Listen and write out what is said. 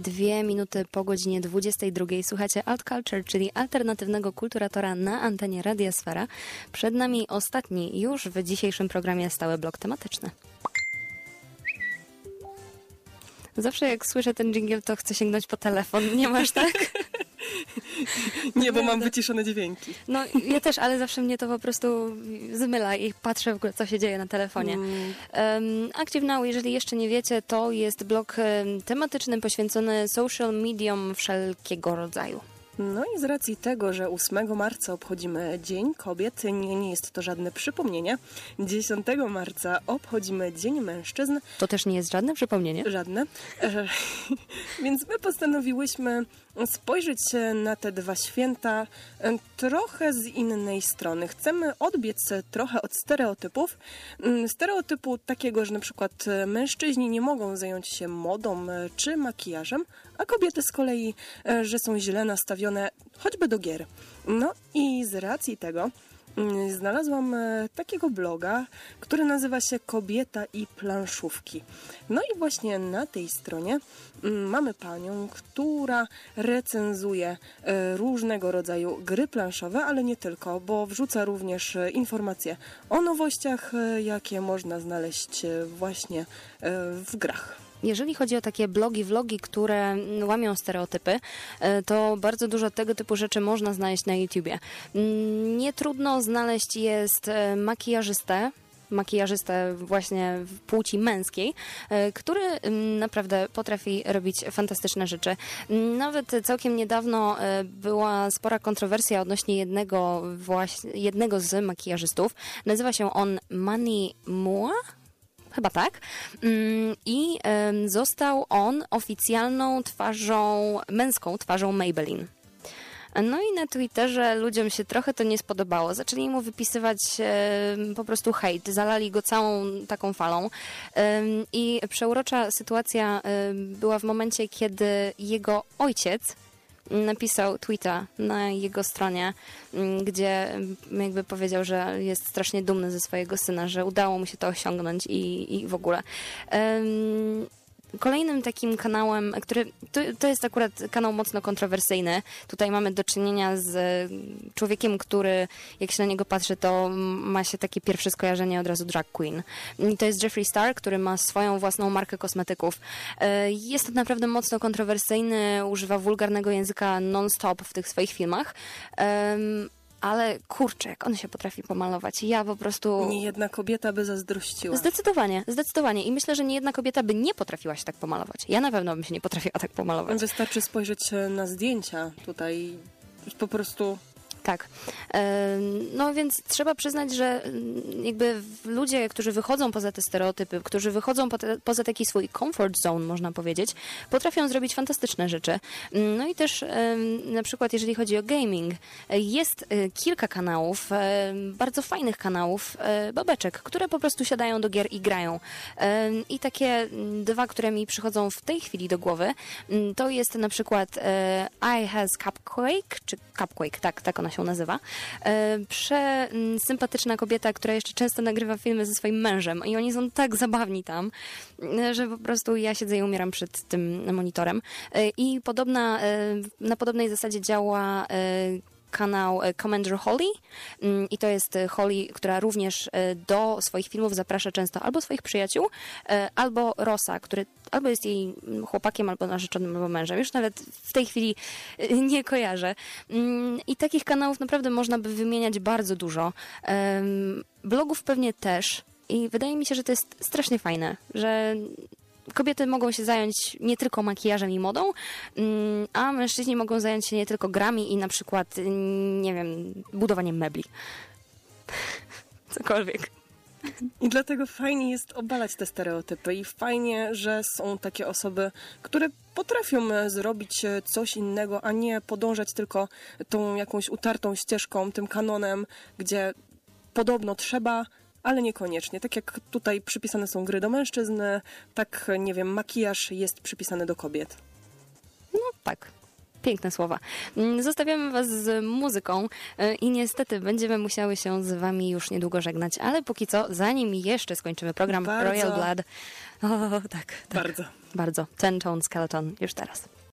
Dwie minuty po godzinie 22 słuchacie Alt Culture, czyli alternatywnego kulturatora na antenie Radia Sfera. Przed nami ostatni już w dzisiejszym programie stały blok tematyczny. Zawsze jak słyszę ten jingle, to chcę sięgnąć po telefon. Nie masz tak? Nie, bo mam wyciszone dźwięki. No ja też, ale zawsze mnie to po prostu zmyla i patrzę w ogóle, co się dzieje na telefonie. Um, Active Now, jeżeli jeszcze nie wiecie, to jest blok em, tematyczny poświęcony social medium wszelkiego rodzaju. No i z racji tego, że 8 marca obchodzimy Dzień Kobiet, nie, nie jest to żadne przypomnienie. 10 marca obchodzimy Dzień Mężczyzn, To też nie jest żadne przypomnienie. żadne. E, Więc my postanowiłyśmy spojrzeć na te dwa święta e, trochę z innej strony. Chcemy odbiec trochę od stereotypów. Mm, Stereotypu takiego, że na przykład e, mężczyźni nie mogą zająć się modą czy makijażem, a kobiety z kolei, e, że są źle nastawione choćby do gier. No i z racji tego mm, znalazłam e, takiego bloga, który nazywa się Kobieta i planszówki. No i właśnie na tej stronie mm, mamy panią, która recenzuje e, różnego rodzaju gry planszowe, ale nie tylko, bo wrzuca również informacje o nowościach, jakie można znaleźć właśnie w grach. Jeżeli chodzi o takie blogi, vlogi, które łamią stereotypy, e, to bardzo dużo tego typu rzeczy można znaleźć na YouTubie. Mm, Nie trudno znaleźć jest e, makijażystę, makijażystę właśnie w płci męskiej, e, który mm, naprawdę potrafi robić fantastyczne rzeczy. Mm, Nawet całkiem niedawno była spora kontrowersja odnośnie jednego właśnie, jednego z makijażystów. Nazywa się on Mani Mua? Chyba tak. Mm, I został on oficjalną twarzą, męską twarzą Maybelline. No i na Twitterze ludziom się trochę to nie spodobało. Zaczęli mu wypisywać em, po prostu hejt, zalali go całą taką falą. Em, I przeurocza sytuacja em, była w momencie, kiedy jego ojciec napisał tweeta na jego stronie, mm, gdzie mm, jakby powiedział, że jest strasznie dumny ze swojego syna, że udało mu się to osiągnąć i, i w ogóle. Em, Kolejnym takim kanałem, który to, to jest akurat kanał mocno kontrowersyjny. Tutaj mamy do czynienia z człowiekiem, który jak się na niego patrzy, to ma się takie pierwsze skojarzenie od razu drag queen. I to jest Jeffree Star, który ma swoją własną markę kosmetyków. E, Jest to naprawdę mocno kontrowersyjny, używa wulgarnego języka non-stop w tych swoich filmach. Ale kurczę, jak on się potrafi pomalować. Ja po prostu... Nie jedna kobieta by zazdrościła. Zdecydowanie, zdecydowanie. I myślę, że nie jedna kobieta by nie potrafiła się tak pomalować. Ja na pewno bym się nie potrafiła tak pomalować. Wystarczy spojrzeć e, na zdjęcia tutaj. Po prostu Tak. No więc trzeba przyznać, że mm, jakby ludzie, którzy wychodzą poza te stereotypy, którzy wychodzą poza taki swój comfort zone, można powiedzieć, potrafią zrobić fantastyczne rzeczy. Mm, No i też na przykład jeżeli chodzi o gaming, jest e, kilka kanałów, e, bardzo fajnych kanałów, e, babeczek, które po prostu siadają do gier i grają. I takie mm, dwa, które mi przychodzą w tej chwili do głowy, to jest na przykład I Has Cupquake, czy Cupquake, tak, tak ona się nazywa. E, Przesympatyczna kobieta, która jeszcze często nagrywa filmy ze swoim mężem i oni są tak zabawni tam, e, że po prostu ja siedzę i umieram przed tym monitorem. E, I podobna, na podobnej zasadzie działa kanał e, Commander Holly Mm, i to jest e, Holly, która również e, do swoich filmów zaprasza często albo swoich przyjaciół, albo Rosa, który albo jest jej mm, chłopakiem, albo narzeczonym, albo mężem. Już nawet w tej chwili nie kojarzę. Mm, I takich kanałów naprawdę można by wymieniać bardzo dużo. Blogów pewnie też. I wydaje mi się, że to jest strasznie fajne, że kobiety mogą się zająć nie tylko makijażem i modą, mm, a mężczyźni mogą zająć się nie tylko grami i na przykład, mm, nie wiem, budowaniem mebli. Cokolwiek. I dlatego fajnie jest obalać te stereotypy i fajnie, że są takie osoby, które potrafią e, zrobić e, coś innego, a nie podążać tylko tą jakąś utartą ścieżką, tym kanonem, gdzie podobno trzeba, ale niekoniecznie. Tak jak tutaj przypisane są gry do mężczyzn, tak, nie wiem, makijaż jest przypisany do kobiet. No tak. Piękne słowa. Mm, Zostawiamy Was z muzyką e, i niestety będziemy musiały się z Wami już niedługo żegnać, ale póki co, zanim jeszcze skończymy program Bardzo. Royal Blood. O, tak, tak. Bardzo. bardzo. Ten Tone Skeleton już teraz.